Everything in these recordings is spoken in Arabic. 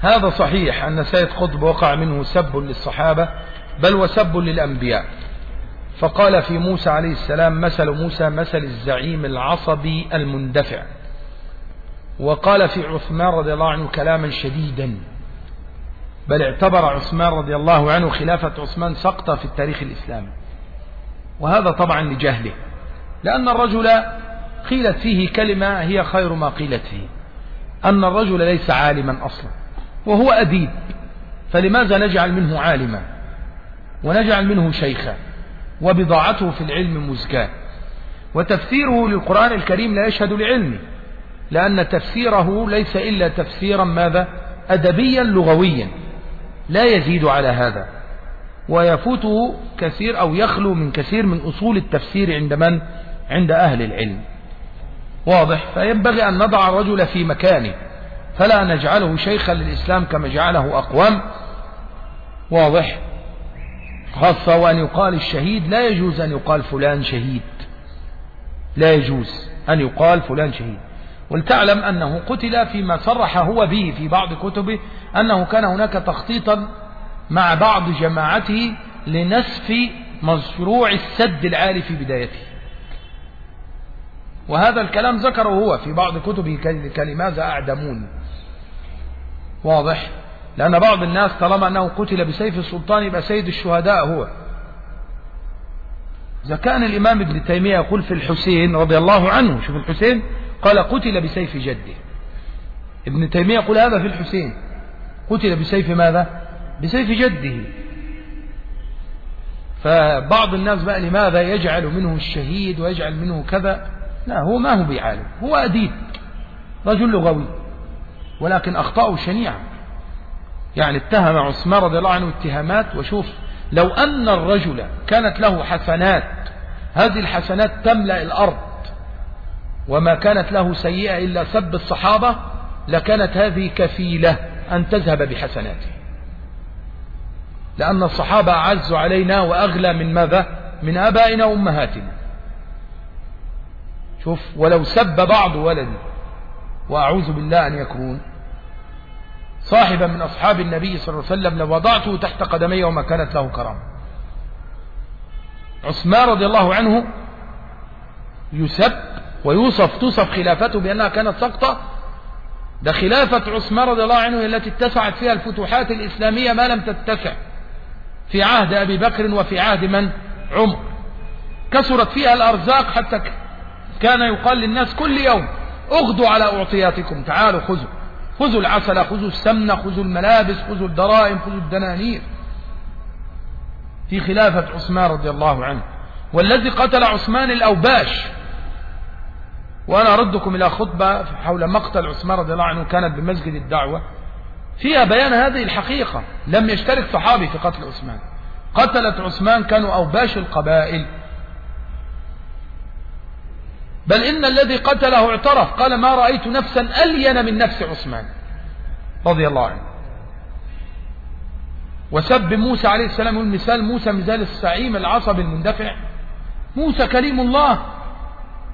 هذا صحيح أن سيد قطب وقع منه سب للصحابة بل وسب للأنبياء. فقال في موسى عليه السلام مثل موسى مثل الزعيم العصبي المندفع. وقال في عثمان رضي الله عنه كلاما شديدا. بل اعتبر عثمان رضي الله عنه خلافة عثمان سقطة في التاريخ الإسلامي. وهذا طبعا لجهله. لأن الرجل قيلت فيه كلمة هي خير ما قيلت فيه. أن الرجل ليس عالما أصلا. وهو أديب. فلماذا نجعل منه عالما؟ ونجعل منه شيخا. وبضاعته في العلم مزكاة. وتفسيره للقرآن الكريم لا يشهد لعلمه. لأن تفسيره ليس إلا تفسيرا ماذا؟ أدبيا لغويا. لا يزيد على هذا. ويفوته كثير أو يخلو من كثير من أصول التفسير عند من؟ عند أهل العلم. واضح؟ فينبغي أن نضع الرجل في مكانه. فلا نجعله شيخا للإسلام كما جعله أقوام. واضح؟ خاصة وأن يقال الشهيد لا يجوز أن يقال فلان شهيد. لا يجوز أن يقال فلان شهيد. ولتعلم أنه قتل فيما صرح هو به في بعض كتبه أنه كان هناك تخطيطا مع بعض جماعته لنسف مشروع السد العالي في بدايته. وهذا الكلام ذكره هو في بعض كتبه كلماذا أعدمون؟ واضح؟ لأن بعض الناس طالما أنه قتل بسيف السلطان يبقى سيد الشهداء هو. إذا كان الإمام ابن تيمية يقول في الحسين رضي الله عنه شوف الحسين قال قتل بسيف جده. ابن تيمية يقول هذا في الحسين. قتل بسيف ماذا؟ بسيف جده. فبعض الناس بقى لماذا يجعل منه الشهيد ويجعل منه كذا؟ لا هو ما هو بعالم هو أديب رجل لغوي. ولكن أخطأه شنيعة. يعني اتهم عثمان رضي الله عنه اتهامات وشوف لو أن الرجل كانت له حسنات هذه الحسنات تملأ الأرض وما كانت له سيئة إلا سب الصحابة لكانت هذه كفيلة أن تذهب بحسناته. لأن الصحابة أعز علينا وأغلى من ماذا؟ من آبائنا وأمهاتنا. شوف ولو سب بعض ولدي وأعوذ بالله أن يكون صاحبا من أصحاب النبي صلى الله عليه وسلم لوضعته تحت قدمي وما كانت له كرامة عثمان رضي الله عنه يسب ويوصف توصف خلافته بأنها كانت سقطة. ده خلافة عثمان رضي الله عنه التي اتسعت فيها الفتوحات الإسلامية ما لم تتسع في عهد أبي بكر وفي عهد من؟ عمر. كثرت فيها الأرزاق حتى كان يقال للناس كل يوم اغدوا على أعطياتكم تعالوا خذوا. خذوا العسل خذوا السمنة خذوا الملابس خذوا الدرائم خذوا الدنانير. في خلافة عثمان رضي الله عنه. والذي قتل عثمان الأوباش. وأنا أردكم إلى خطبة حول مقتل عثمان رضي الله عنه كانت بمسجد الدعوة. فيها بيان هذه الحقيقة. لم يشترك صحابي في قتل عثمان. قتلت عثمان كانوا أوباش القبائل. بل إن الذي قتله اعترف. قال ما رأيت نفسا ألين من نفس عثمان. رضي الله عنه. وسب موسى عليه السلام المثال موسى مثال السعيم العصب المندفع. موسى كريم الله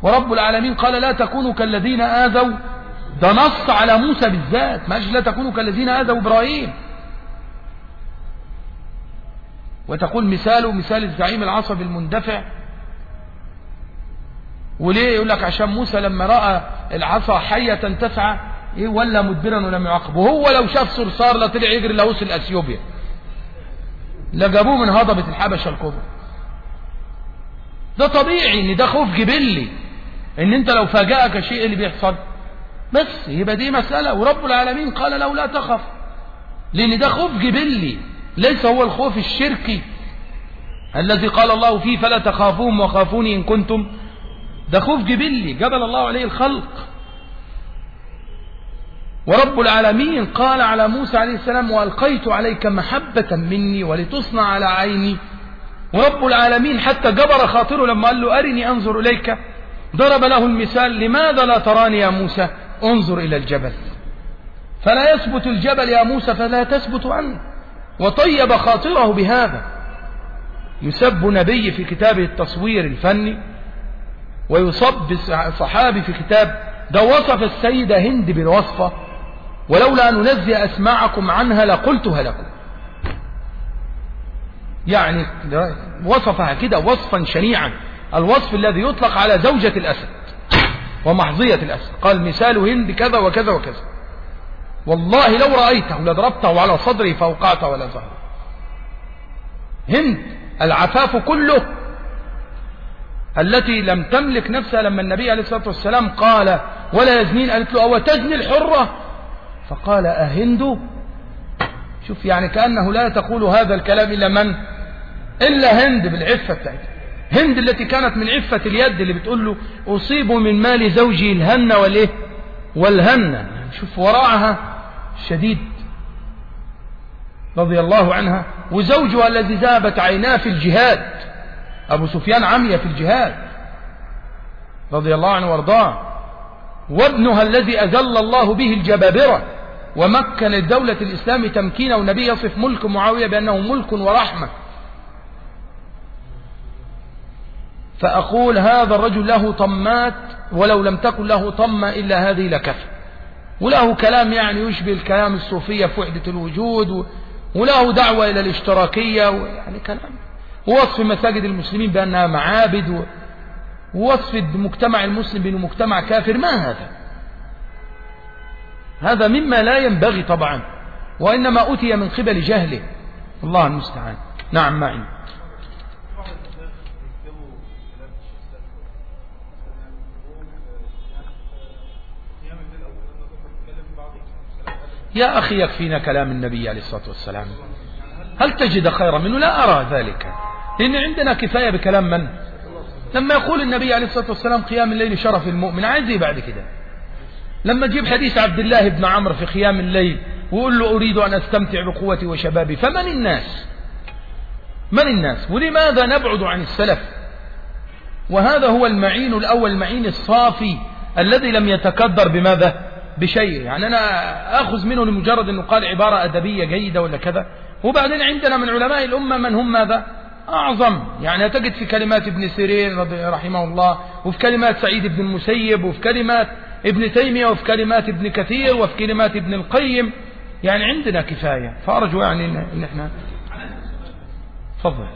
ورب العالمين. قال لا تكونوا كالذين آذوا. ده نص على موسى بالذات. ما لا تكونوا كالذين آذوا إبراهيم. وتقول مثاله مثال الزعيم العصب المندفع. وليه يقول لك عشان موسى لما رأى العصا حية تسعى إيه ولا مدبرا ولم يعاقب وهو لو شاف صرصار لا طلع يجري لوصل إثيوبيا. لا جابوه من هضبة الحبشة الكبرى. ده طبيعي إن ده خوف جبلي. إن أنت لو فاجأك شيء اللي بيحصل. بس يبقى دي مسألة. ورب العالمين قال له لا تخف. لأن ده خوف جبلي. ليس هو الخوف الشركي الذي قال الله فيه فلا تخافوهم وخافوني إن كنتم ده خوف جبلي جبل الله عليه الخلق. ورب العالمين قال على موسى عليه السلام وألقيت عليك محبة مني ولتصنع على عيني. ورب العالمين حتى جبر خاطره لما قال له أرني أنظر إليك. ضرب له المثال لماذا لا تراني يا موسى؟ انظر إلى الجبل. فلا يثبت الجبل يا موسى فلا تثبت عنه. وطيب خاطره بهذا. يسب نبي في كتابه التصوير الفني ويصب صحابي في كتاب ده وصف السيدة هند بالوصفة ولولا أن ننزي أسماعكم عنها لقلتها لكم. يعني وصفها كده وصفا شنيعا الوصف الذي يطلق على زوجة الأسد ومحظية الأسد. قال مثال هند كذا وكذا وكذا. والله لو رأيته لضربته على صدري فوقعته ولا زهر هند العفاف كله التي لم تملك نفسها لما النبي عليه الصلاة والسلام قال ولا يزنين قالت له أو تزني الحرة؟ فقال أهند؟ شوف يعني كأنه لا تقول هذا الكلام إلا من؟ إلا هند بالعفة بتاعتها. هند التي كانت من عفة اليد اللي بتقول له أصيب من مال زوجي الهن والإيه؟ والهن شوف وراءها شديد رضي الله عنها وزوجها الذي ذهبت عيناه في الجهاد. أبو سفيان عمي في الجهاد رضي الله عنه وأرضاه. وابنها الذي أذل الله به الجبابرة ومكن الدولة الإسلام تمكينه والنبي يصف ملك معاوية بأنه ملك ورحمة. فأقول هذا الرجل له طمات ولو لم تكن له طمة إلا هذه لكفى وله كلام يعني يشبه الكلام الصوفية في وحدة الوجود وله دعوة إلى الاشتراكية يعني كلام ووصف مساجد المسلمين بأنها معابد ووصف المجتمع المسلم بأنه مجتمع كافر ما هذا؟ هذا مما لا ينبغي طبعا وإنما أتي من قبل جهله. الله المستعان. نعم معي. يا أخي يكفينا كلام النبي عليه الصلاة والسلام. هل تجد خيرا منه؟ لا أرى ذلك. لأن عندنا كفاية بكلام من؟ لما يقول النبي عليه الصلاة والسلام قيام الليل شرف المؤمن عايز إيه بعد كده؟ لما تجيب حديث عبد الله بن عمرو في قيام الليل ويقول له أريد أن أستمتع بقوتي وشبابي فمن الناس؟ من الناس؟ ولماذا نبعد عن السلف؟ وهذا هو المعين الأول المعين الصافي الذي لم يتكدر بماذا؟ بشيء. يعني أنا أخذ منه لمجرد أنه قال عبارة أدبية جيدة ولا كذا. وبعدين عندنا من علماء الأمة من هم ماذا؟ أعظم. يعني تجد في كلمات ابن سيرين رحمه الله وفي كلمات سعيد بن المسيب وفي كلمات ابن تيمية وفي كلمات ابن كثير وفي كلمات ابن القيم. يعني عندنا كفاية. فأرجو يعني إن إحنا تفضل.